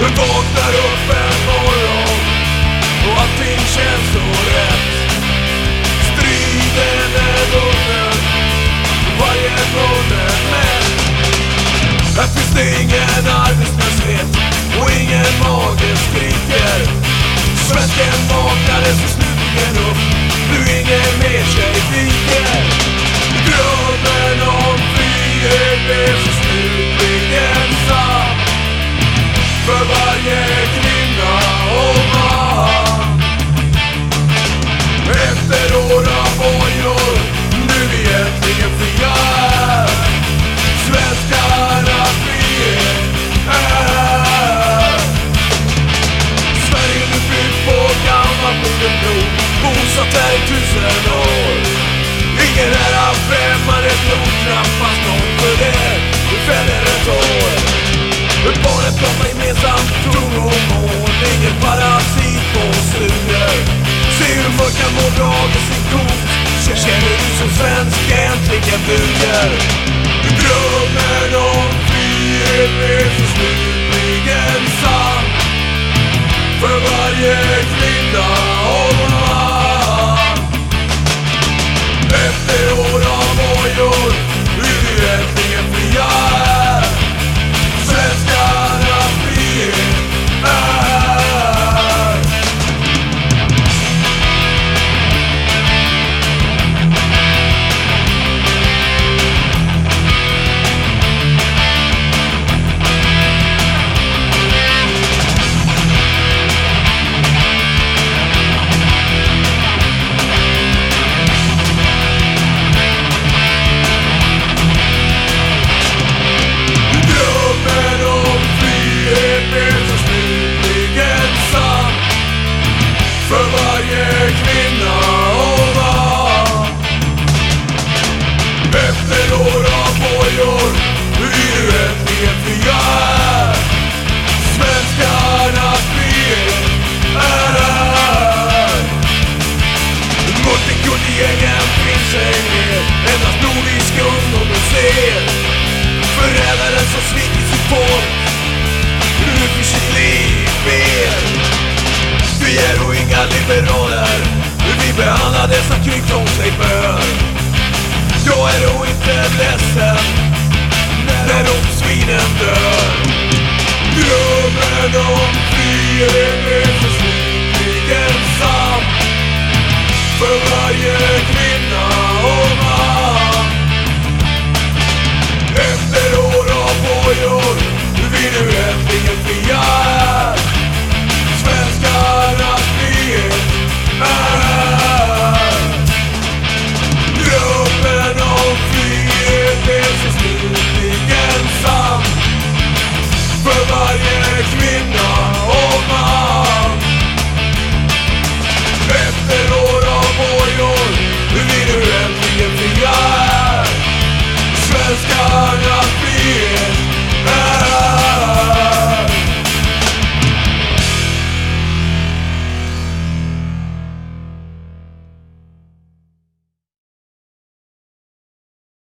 Du vaknar upp en morgon och allting känns så rätt. Striden är vunnen, varje gång är mätt. Här finns det svensk äntligen bugar. Drömmen om frihet är så slutligen sann. färjor Hur är du äntligen fria? Svenskarnas frihet är här. Multikulti-gängen finns ej mer. Endast nordisk ungdomen ser Förrädaren som svikit sitt folk. Nu finns sitt liv mer Vi är då inga liberaler. Vi behandlar dessa krig som sig bör. Jag är då inte ledsen. Drömmen de svinen dör. Drömmen om frihet.